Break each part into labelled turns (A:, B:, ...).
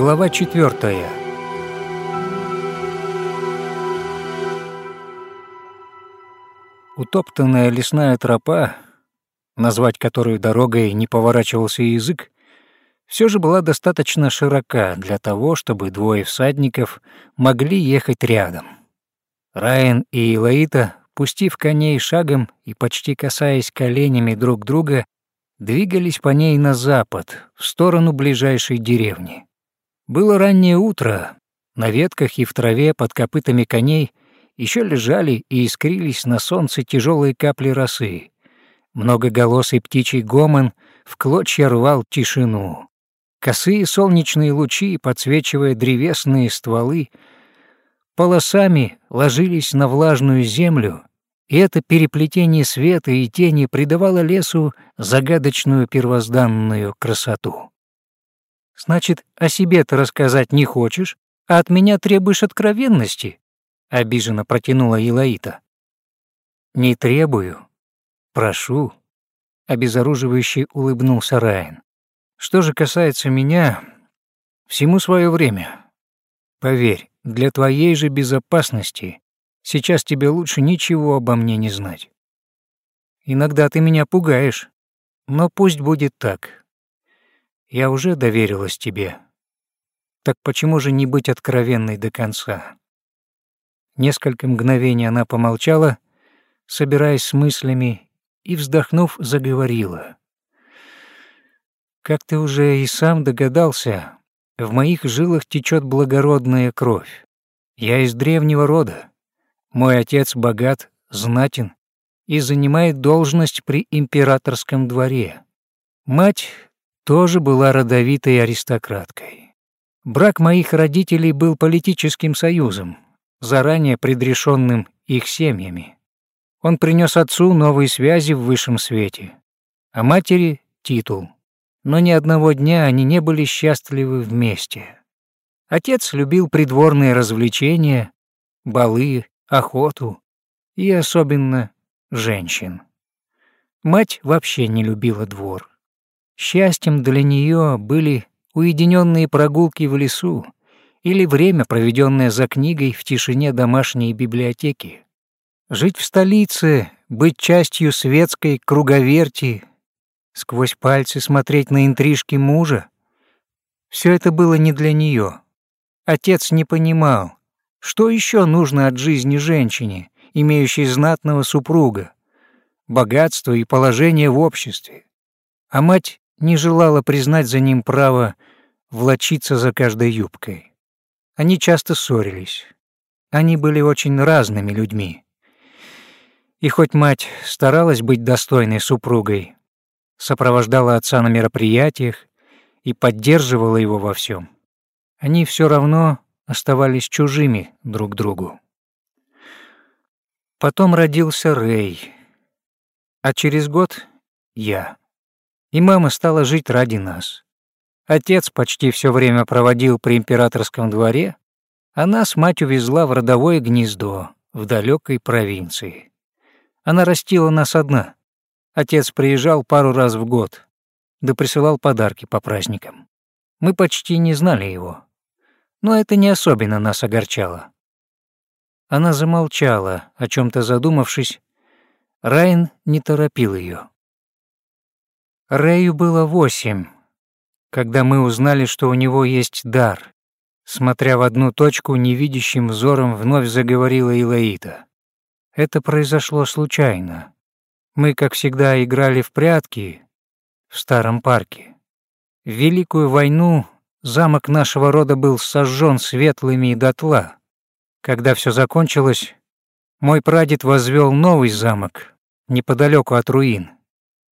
A: Глава четвертая. Утоптанная лесная тропа, назвать которую дорогой не поворачивался язык, все же была достаточно широка для того, чтобы двое всадников могли ехать рядом. Райан и Илаита, пустив коней шагом и почти касаясь коленями друг друга, двигались по ней на запад, в сторону ближайшей деревни. Было раннее утро, на ветках и в траве под копытами коней еще лежали и искрились на солнце тяжелые капли росы. Многоголосый птичий гомон в клочья рвал тишину. Косые солнечные лучи, подсвечивая древесные стволы, полосами ложились на влажную землю, и это переплетение света и тени придавало лесу загадочную первозданную красоту. «Значит, о себе ты рассказать не хочешь, а от меня требуешь откровенности?» — обиженно протянула Елаита. «Не требую. Прошу», — обезоруживающе улыбнулся Райан. «Что же касается меня, всему свое время. Поверь, для твоей же безопасности Сейчас тебе лучше ничего обо мне не знать. Иногда ты меня пугаешь, но пусть будет так. Я уже доверилась тебе. Так почему же не быть откровенной до конца? Несколько мгновений она помолчала, собираясь с мыслями, и, вздохнув, заговорила. «Как ты уже и сам догадался, в моих жилах течет благородная кровь. Я из древнего рода. Мой отец богат, знатен и занимает должность при императорском дворе. Мать тоже была родовитой аристократкой. Брак моих родителей был политическим союзом, заранее предрешенным их семьями. Он принес отцу новые связи в высшем свете, а матери — титул. Но ни одного дня они не были счастливы вместе. Отец любил придворные развлечения, балы, охоту и особенно женщин. Мать вообще не любила двор. Счастьем для нее были уединенные прогулки в лесу или время, проведенное за книгой в тишине домашней библиотеки. Жить в столице, быть частью светской круговерти, сквозь пальцы смотреть на интрижки мужа — все это было не для нее. Отец не понимал, что еще нужно от жизни женщине, имеющей знатного супруга, богатство и положение в обществе? А мать не желала признать за ним право влочиться за каждой юбкой. Они часто ссорились. Они были очень разными людьми. И хоть мать старалась быть достойной супругой, сопровождала отца на мероприятиях и поддерживала его во всем, они все равно оставались чужими друг другу. Потом родился Рэй, а через год — я. И мама стала жить ради нас. Отец почти все время проводил при императорском дворе, а нас мать увезла в родовое гнездо в далекой провинции. Она растила нас одна. Отец приезжал пару раз в год, да присылал подарки по праздникам. Мы почти не знали его но это не особенно нас огорчало. Она замолчала, о чем то задумавшись. Райан не торопил ее. Рэю было восемь, когда мы узнали, что у него есть дар. Смотря в одну точку, невидящим взором вновь заговорила Илаита. Это произошло случайно. Мы, как всегда, играли в прятки в старом парке. В Великую войну Замок нашего рода был сожжен светлыми дотла. Когда все закончилось, мой прадед возвел новый замок неподалеку от руин.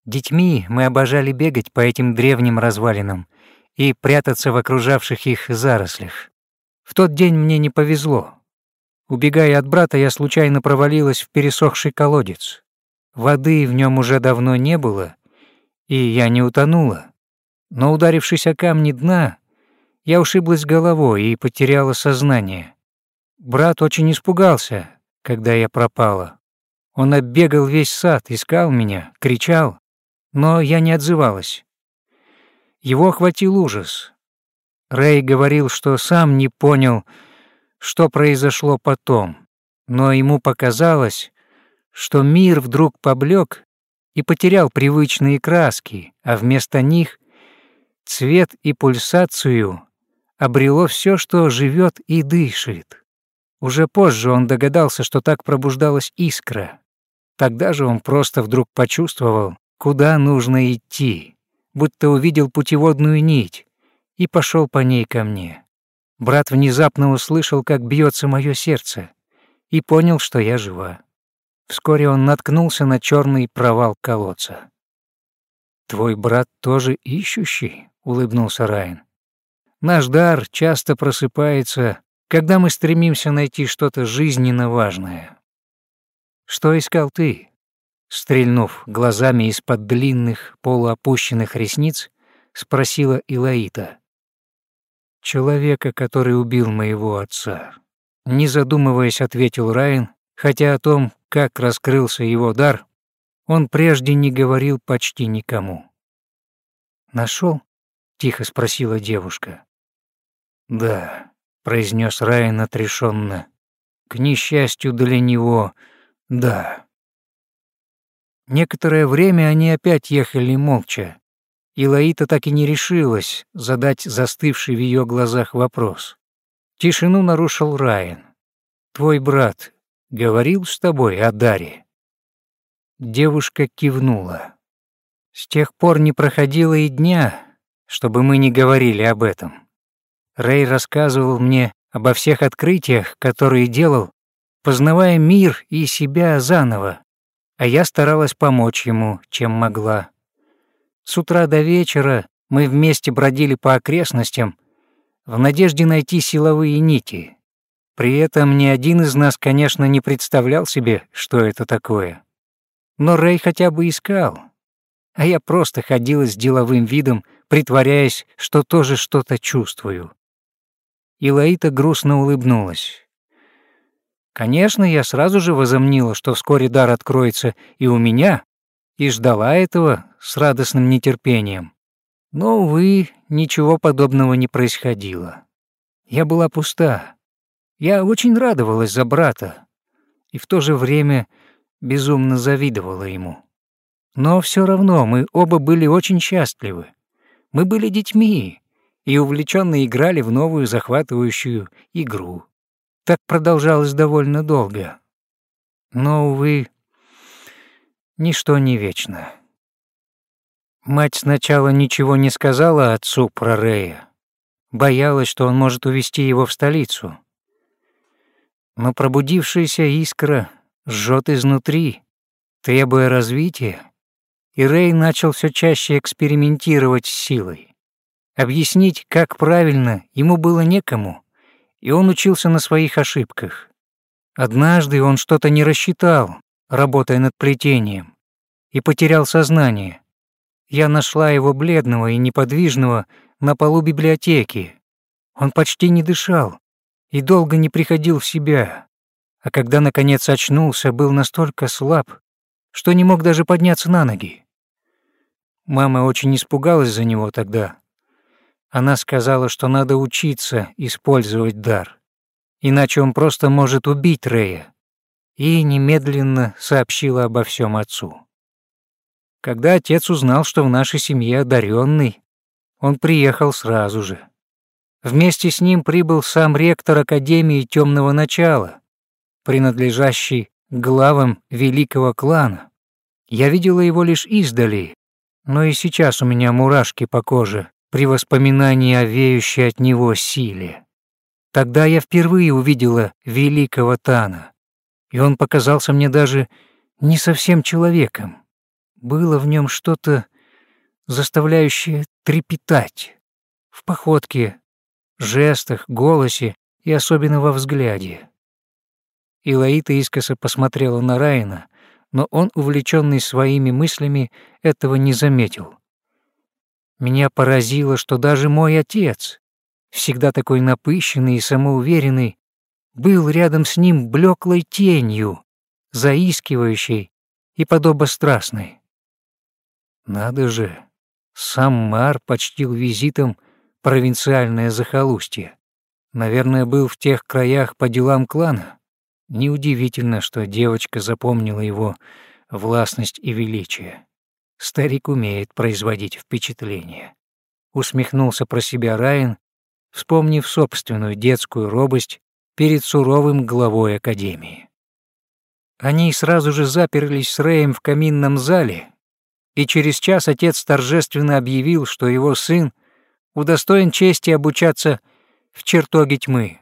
A: Детьми мы обожали бегать по этим древним развалинам и прятаться в окружавших их зарослях. В тот день мне не повезло. Убегая от брата, я случайно провалилась в пересохший колодец. Воды в нем уже давно не было, и я не утонула. Но ударившись о камни дна, я ушиблась головой и потеряла сознание. Брат очень испугался, когда я пропала. Он оббегал весь сад, искал меня, кричал, но я не отзывалась. Его охватил ужас. Рэй говорил, что сам не понял, что произошло потом, но ему показалось, что мир вдруг поблек и потерял привычные краски, а вместо них цвет и пульсацию обрело все, что живет и дышит. Уже позже он догадался, что так пробуждалась искра. Тогда же он просто вдруг почувствовал, куда нужно идти, будто увидел путеводную нить и пошел по ней ко мне. Брат внезапно услышал, как бьется мое сердце, и понял, что я жива. Вскоре он наткнулся на черный провал колодца. «Твой брат тоже ищущий?» — улыбнулся Райан. «Наш дар часто просыпается, когда мы стремимся найти что-то жизненно важное. Что искал ты?» Стрельнув глазами из-под длинных, полуопущенных ресниц, спросила Илаита. «Человека, который убил моего отца». Не задумываясь, ответил Райан, хотя о том, как раскрылся его дар, он прежде не говорил почти никому. Нашел? тихо спросила девушка. «Да», — произнес Райан отрешенно. «К несчастью для него, да». Некоторое время они опять ехали молча, и Лаита так и не решилась задать застывший в ее глазах вопрос. Тишину нарушил Райан. «Твой брат говорил с тобой о Даре?» Девушка кивнула. «С тех пор не проходило и дня, чтобы мы не говорили об этом. Рэй рассказывал мне обо всех открытиях, которые делал, познавая мир и себя заново, а я старалась помочь ему, чем могла. С утра до вечера мы вместе бродили по окрестностям в надежде найти силовые нити, при этом ни один из нас, конечно, не представлял себе, что это такое. Но Рэй хотя бы искал. А я просто ходила с деловым видом, притворяясь, что тоже что-то чувствую. И Лаита грустно улыбнулась. Конечно, я сразу же возомнила, что вскоре дар откроется и у меня, и ждала этого с радостным нетерпением. Но, увы, ничего подобного не происходило. Я была пуста, я очень радовалась за брата и в то же время безумно завидовала ему. Но все равно мы оба были очень счастливы. Мы были детьми и увлеченно играли в новую захватывающую игру. Так продолжалось довольно долго. Но, увы, ничто не вечно. Мать сначала ничего не сказала отцу про Рея. Боялась, что он может увезти его в столицу но пробудившаяся искра жжет изнутри, требуя развития, и Рэй начал все чаще экспериментировать с силой. Объяснить, как правильно, ему было некому, и он учился на своих ошибках. Однажды он что-то не рассчитал, работая над плетением, и потерял сознание. Я нашла его бледного и неподвижного на полу библиотеки. Он почти не дышал, и долго не приходил в себя, а когда, наконец, очнулся, был настолько слаб, что не мог даже подняться на ноги. Мама очень испугалась за него тогда. Она сказала, что надо учиться использовать дар, иначе он просто может убить Рея, и немедленно сообщила обо всем отцу. Когда отец узнал, что в нашей семье одаренный, он приехал сразу же. Вместе с ним прибыл сам ректор Академии Темного Начала, принадлежащий главам великого клана. Я видела его лишь издали, но и сейчас у меня мурашки по коже при воспоминании о веющей от него силе. Тогда я впервые увидела великого Тана, и он показался мне даже не совсем человеком. Было в нем что-то, заставляющее трепетать. В походке, жестах, голосе и особенно во взгляде. Илаита искоса посмотрела на Райана, но он, увлеченный своими мыслями, этого не заметил. Меня поразило, что даже мой отец, всегда такой напыщенный и самоуверенный, был рядом с ним блеклой тенью, заискивающей и подобострастной. Надо же, сам Мар почтил визитом провинциальное захолустье. Наверное, был в тех краях по делам клана. Неудивительно, что девочка запомнила его властность и величие. Старик умеет производить впечатление. Усмехнулся про себя Райан, вспомнив собственную детскую робость перед суровым главой Академии. Они сразу же заперлись с Рэем в каминном зале, и через час отец торжественно объявил, что его сын удостоен чести обучаться в чертоге тьмы.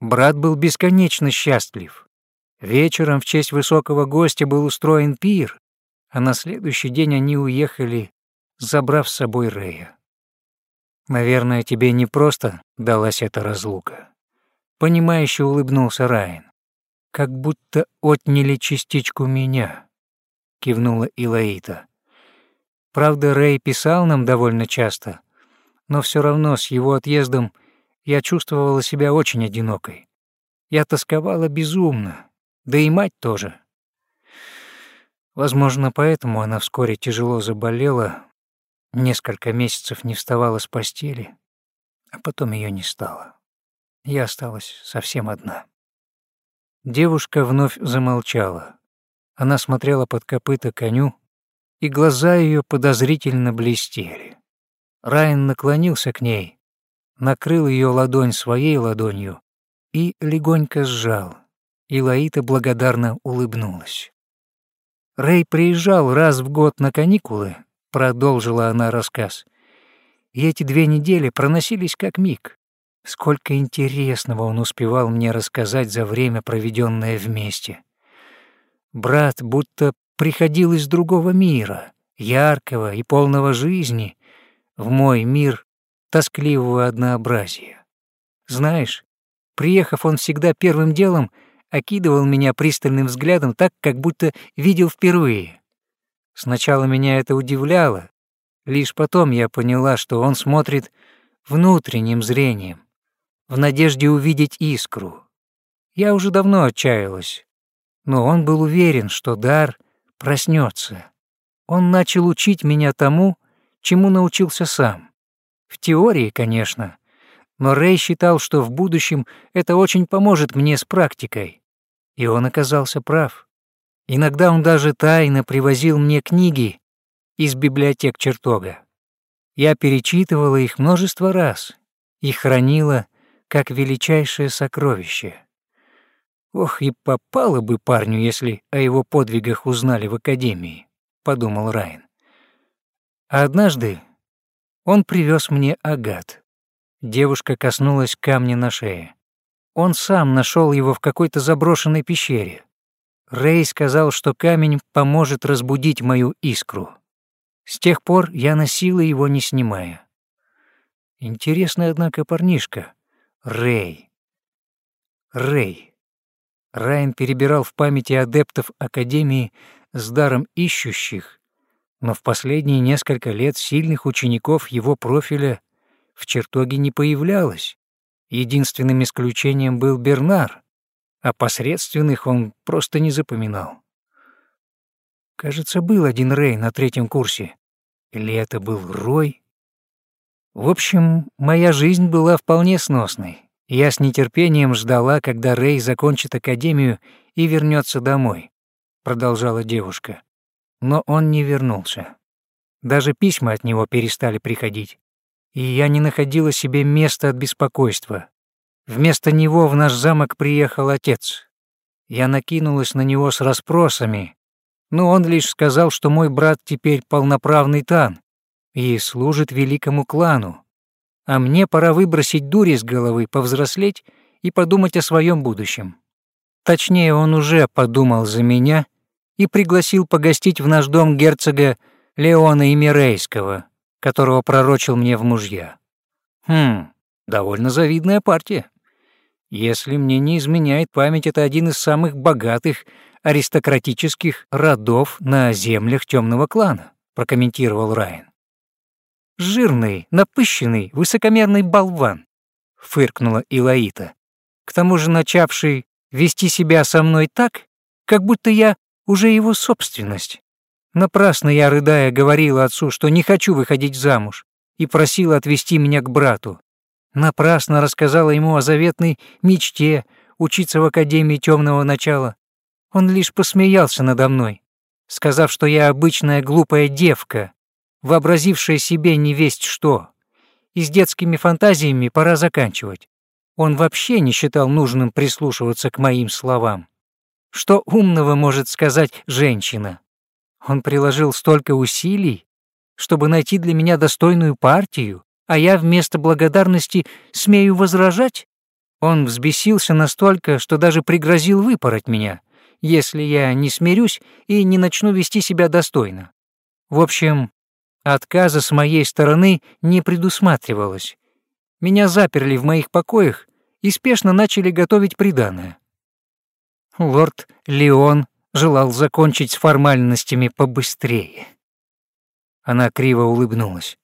A: Брат был бесконечно счастлив. Вечером в честь высокого гостя был устроен пир, а на следующий день они уехали, забрав с собой Рэя. Наверное, тебе не просто далась эта разлука. Понимающе улыбнулся Райан. Как будто отняли частичку меня, кивнула Илаита. Правда, Рэй писал нам довольно часто, но все равно с его отъездом я чувствовала себя очень одинокой. Я тосковала безумно, да и мать тоже. Возможно, поэтому она вскоре тяжело заболела, несколько месяцев не вставала с постели, а потом ее не стало. Я осталась совсем одна. Девушка вновь замолчала. Она смотрела под копыта коню, и глаза ее подозрительно блестели. Райан наклонился к ней, накрыл ее ладонь своей ладонью и легонько сжал, и Лаита благодарно улыбнулась. Рэй приезжал раз в год на каникулы, продолжила она рассказ, и эти две недели проносились как миг. Сколько интересного он успевал мне рассказать за время, проведенное вместе. Брат будто приходил из другого мира, яркого и полного жизни, в мой мир тоскливого однообразия. Знаешь, приехав, он всегда первым делом окидывал меня пристальным взглядом так, как будто видел впервые. Сначала меня это удивляло, лишь потом я поняла, что он смотрит внутренним зрением, в надежде увидеть искру. Я уже давно отчаялась, но он был уверен, что дар проснется. Он начал учить меня тому, чему научился сам. В теории, конечно, но Рэй считал, что в будущем это очень поможет мне с практикой. И он оказался прав. Иногда он даже тайно привозил мне книги из библиотек чертога. Я перечитывала их множество раз и хранила как величайшее сокровище. Ох, и попало бы парню, если о его подвигах узнали в академии, подумал Райан. А однажды он привез мне агат. Девушка коснулась камня на шее. Он сам нашел его в какой-то заброшенной пещере. Рэй сказал, что камень поможет разбудить мою искру. С тех пор я носила его, не снимая. Интересный, однако, парнишка. Рэй. Рэй. Райан перебирал в памяти адептов Академии с даром ищущих, но в последние несколько лет сильных учеников его профиля в чертоге не появлялось. Единственным исключением был Бернар, а посредственных он просто не запоминал. Кажется, был один Рэй на третьем курсе. Или это был Рой? В общем, моя жизнь была вполне сносной. Я с нетерпением ждала, когда Рэй закончит академию и вернется домой, продолжала девушка. Но он не вернулся. Даже письма от него перестали приходить. И я не находила себе места от беспокойства. Вместо него в наш замок приехал отец. Я накинулась на него с расспросами, но он лишь сказал, что мой брат теперь полноправный тан и служит великому клану, а мне пора выбросить дурь из головы, повзрослеть и подумать о своем будущем. Точнее, он уже подумал за меня и пригласил погостить в наш дом герцога Леона Имерейского, которого пророчил мне в мужья. Хм, довольно завидная партия. Если мне не изменяет память, это один из самых богатых аристократических родов на землях темного клана, прокомментировал Райан. «Жирный, напыщенный, высокомерный болван», — фыркнула Илаита. «К тому же начавший вести себя со мной так, как будто я уже его собственность. Напрасно я, рыдая, говорила отцу, что не хочу выходить замуж, и просила отвезти меня к брату. Напрасно рассказала ему о заветной мечте учиться в Академии темного начала. Он лишь посмеялся надо мной, сказав, что я обычная глупая девка, вообразившая себе не весть что. И с детскими фантазиями пора заканчивать. Он вообще не считал нужным прислушиваться к моим словам. Что умного может сказать женщина? Он приложил столько усилий, чтобы найти для меня достойную партию, а я вместо благодарности смею возражать? Он взбесился настолько, что даже пригрозил выпороть меня, если я не смирюсь и не начну вести себя достойно. В общем, отказа с моей стороны не предусматривалось. Меня заперли в моих покоях и спешно начали готовить приданое. Лорд Леон желал закончить с формальностями побыстрее. Она криво улыбнулась.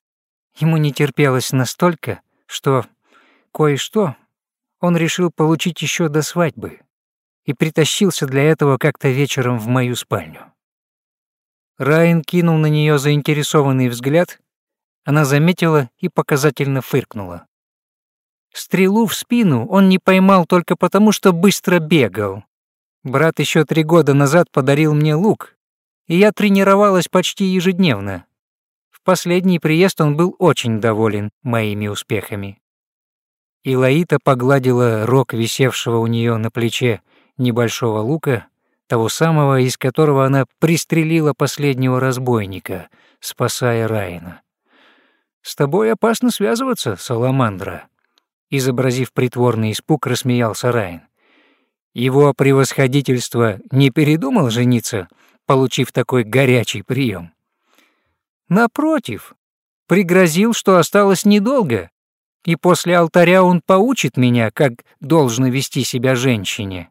A: Ему не терпелось настолько, что кое-что он решил получить еще до свадьбы и притащился для этого как-то вечером в мою спальню. Райан кинул на нее заинтересованный взгляд, она заметила и показательно фыркнула. Стрелу в спину он не поймал только потому, что быстро бегал. Брат еще три года назад подарил мне лук, и я тренировалась почти ежедневно. В последний приезд он был очень доволен моими успехами. Илаита погладила рог висевшего у нее на плече небольшого лука, того самого, из которого она пристрелила последнего разбойника, спасая Райна. «С тобой опасно связываться, Саламандра», — изобразив притворный испуг, рассмеялся Райн. «Его превосходительство не передумал жениться, получив такой горячий прием. Напротив, пригрозил, что осталось недолго, и после алтаря он поучит меня, как должно вести себя женщине.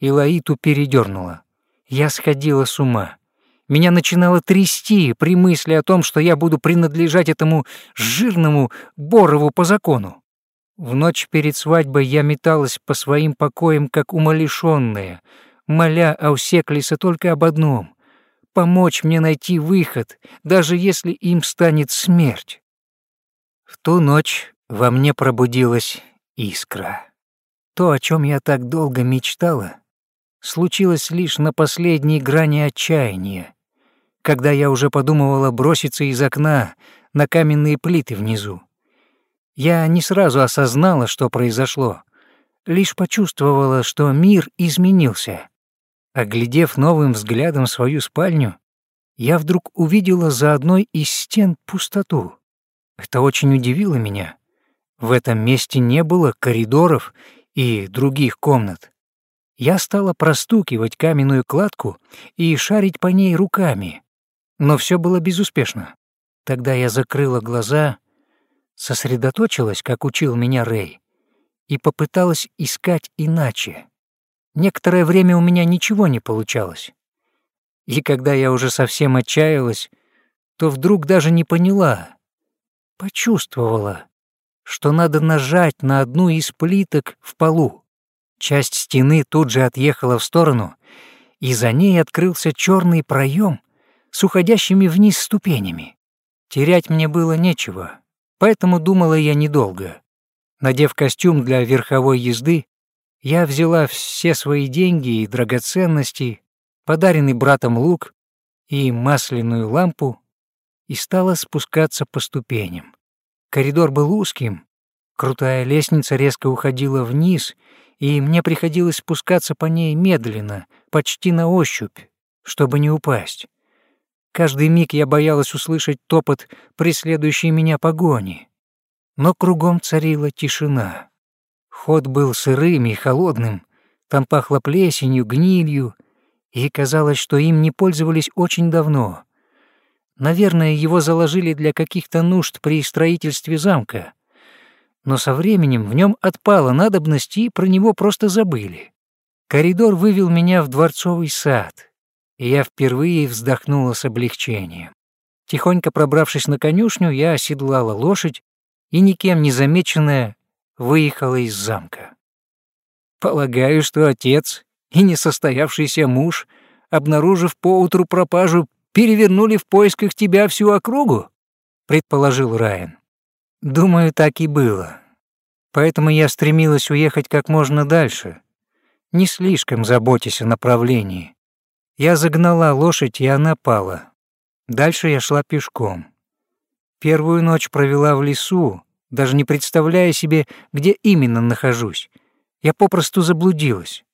A: Илаиту передернула. Я сходила с ума. Меня начинало трясти при мысли о том, что я буду принадлежать этому жирному Борову по закону. В ночь перед свадьбой я металась по своим покоям, как умалишённая, моля Аусеклиса только об одном — помочь мне найти выход, даже если им станет смерть. В ту ночь во мне пробудилась искра. То, о чем я так долго мечтала, случилось лишь на последней грани отчаяния, когда я уже подумывала броситься из окна на каменные плиты внизу. Я не сразу осознала, что произошло, лишь почувствовала, что мир изменился. Оглядев новым взглядом свою спальню, я вдруг увидела за одной из стен пустоту. Это очень удивило меня. В этом месте не было коридоров и других комнат. Я стала простукивать каменную кладку и шарить по ней руками, но все было безуспешно. Тогда я закрыла глаза, сосредоточилась, как учил меня Рэй, и попыталась искать иначе. Некоторое время у меня ничего не получалось. И когда я уже совсем отчаялась, то вдруг даже не поняла, почувствовала, что надо нажать на одну из плиток в полу. Часть стены тут же отъехала в сторону, и за ней открылся черный проем с уходящими вниз ступенями. Терять мне было нечего, поэтому думала я недолго. Надев костюм для верховой езды, я взяла все свои деньги и драгоценности, подаренный братом лук и масляную лампу и стала спускаться по ступеням. Коридор был узким, крутая лестница резко уходила вниз, и мне приходилось спускаться по ней медленно, почти на ощупь, чтобы не упасть. Каждый миг я боялась услышать топот преследующей меня погони. Но кругом царила тишина. Ход был сырым и холодным, там пахло плесенью, гнилью, и казалось, что им не пользовались очень давно — Наверное, его заложили для каких-то нужд при строительстве замка. Но со временем в нем отпала надобность, и про него просто забыли. Коридор вывел меня в дворцовый сад, и я впервые вздохнула с облегчением. Тихонько пробравшись на конюшню, я оседлала лошадь и, никем не замеченная, выехала из замка. Полагаю, что отец и несостоявшийся муж, обнаружив поутру пропажу перевернули в поисках тебя всю округу?» предположил Райан. Думаю, так и было. Поэтому я стремилась уехать как можно дальше, не слишком заботясь о направлении. Я загнала лошадь, и она пала. Дальше я шла пешком. Первую ночь провела в лесу, даже не представляя себе, где именно нахожусь. Я попросту заблудилась.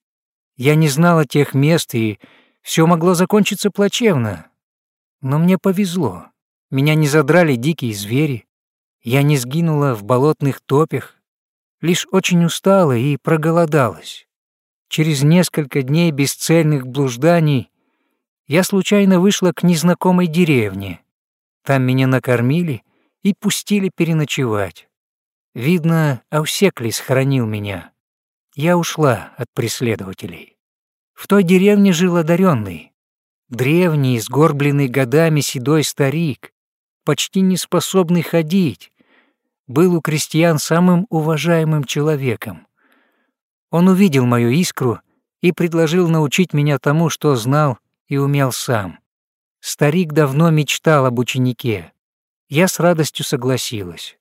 A: Я не знала тех мест, и все могло закончиться плачевно. Но мне повезло. Меня не задрали дикие звери. Я не сгинула в болотных топях, лишь очень устала и проголодалась. Через несколько дней бесцельных блужданий я случайно вышла к незнакомой деревне. Там меня накормили и пустили переночевать. Видно, Аусеклис хоронил меня. Я ушла от преследователей. В той деревне жил одаренный, древний, сгорбленный годами седой старик, почти не способный ходить, был у крестьян самым уважаемым человеком. Он увидел мою искру и предложил научить меня тому, что знал и умел сам. Старик давно мечтал об ученике. Я с радостью согласилась.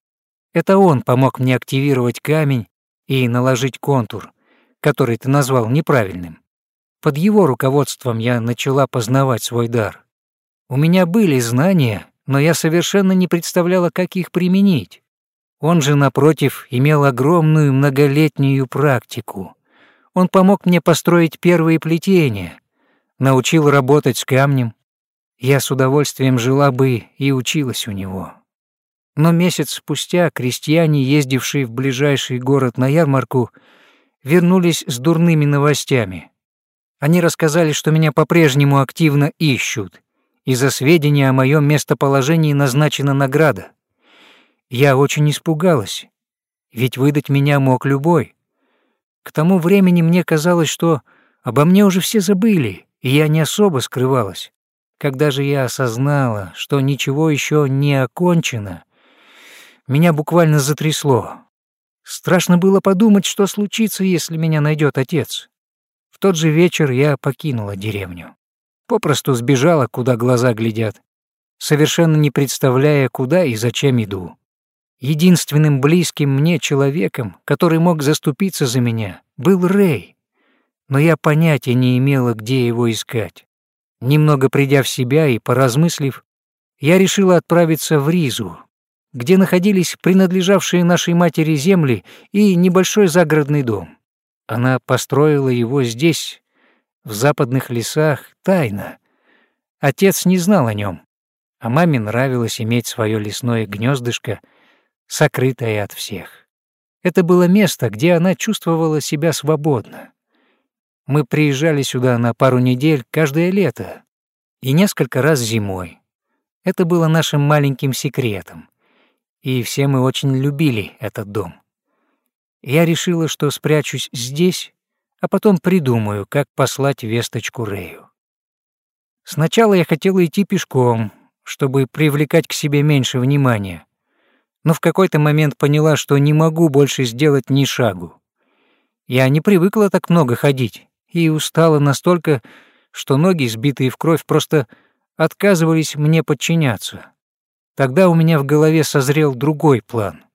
A: Это он помог мне активировать камень и наложить контур, который ты назвал неправильным. Под его руководством я начала познавать свой дар. У меня были знания, но я совершенно не представляла, как их применить. Он же, напротив, имел огромную многолетнюю практику. Он помог мне построить первые плетения, научил работать с камнем. Я с удовольствием жила бы и училась у него. Но месяц спустя крестьяне, ездившие в ближайший город на ярмарку, вернулись с дурными новостями. Они рассказали, что меня по-прежнему активно ищут, и за сведения о моем местоположении назначена награда. Я очень испугалась, ведь выдать меня мог любой. К тому времени мне казалось, что обо мне уже все забыли, и я не особо скрывалась. Когда же я осознала, что ничего еще не окончено, меня буквально затрясло. Страшно было подумать, что случится, если меня найдет отец. В тот же вечер я покинула деревню. Попросту сбежала, куда глаза глядят, совершенно не представляя, куда и зачем иду. Единственным близким мне человеком, который мог заступиться за меня, был Рэй. Но я понятия не имела, где его искать. Немного придя в себя и поразмыслив, я решила отправиться в Ризу, где находились принадлежавшие нашей матери земли и небольшой загородный дом. Она построила его здесь, в западных лесах, тайно. Отец не знал о нем, а маме нравилось иметь свое лесное гнездышко — сокрытая от всех. Это было место, где она чувствовала себя свободно. Мы приезжали сюда на пару недель каждое лето и несколько раз зимой. Это было нашим маленьким секретом, и все мы очень любили этот дом. Я решила, что спрячусь здесь, а потом придумаю, как послать весточку Рэю. Сначала я хотела идти пешком, чтобы привлекать к себе меньше внимания, но в какой-то момент поняла, что не могу больше сделать ни шагу. Я не привыкла так много ходить и устала настолько, что ноги, сбитые в кровь, просто отказывались мне подчиняться. Тогда у меня в голове созрел другой план.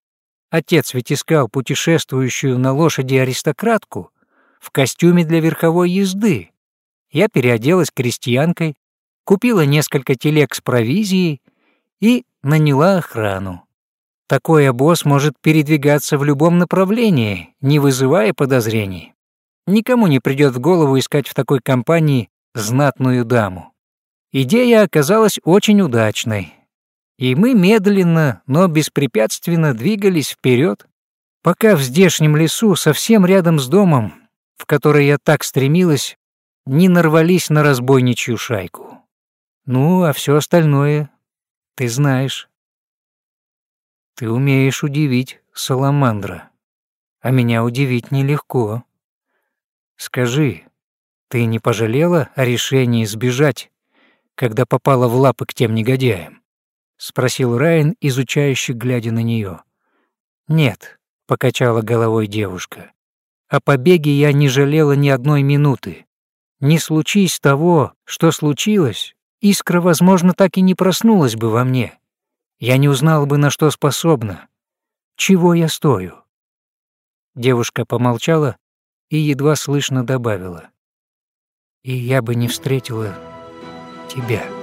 A: Отец ведь искал путешествующую на лошади аристократку в костюме для верховой езды. Я переоделась крестьянкой, купила несколько телег с провизией и наняла охрану. Такой обоз может передвигаться в любом направлении, не вызывая подозрений. Никому не придет в голову искать в такой компании знатную даму. Идея оказалась очень удачной. И мы медленно, но беспрепятственно двигались вперед, пока в здешнем лесу, совсем рядом с домом, в который я так стремилась, не нарвались на разбойничью шайку. Ну, а все остальное ты знаешь. Ты умеешь удивить, Саламандра. А меня удивить нелегко. Скажи, ты не пожалела о решении сбежать, когда попала в лапы к тем негодяям? Спросил Райан, изучающий, глядя на нее. Нет, покачала головой девушка. О побеге я не жалела ни одной минуты. Не случись того, что случилось, искра, возможно, так и не проснулась бы во мне я не узнала бы, на что способна, чего я стою. Девушка помолчала и едва слышно добавила. И я бы не встретила тебя.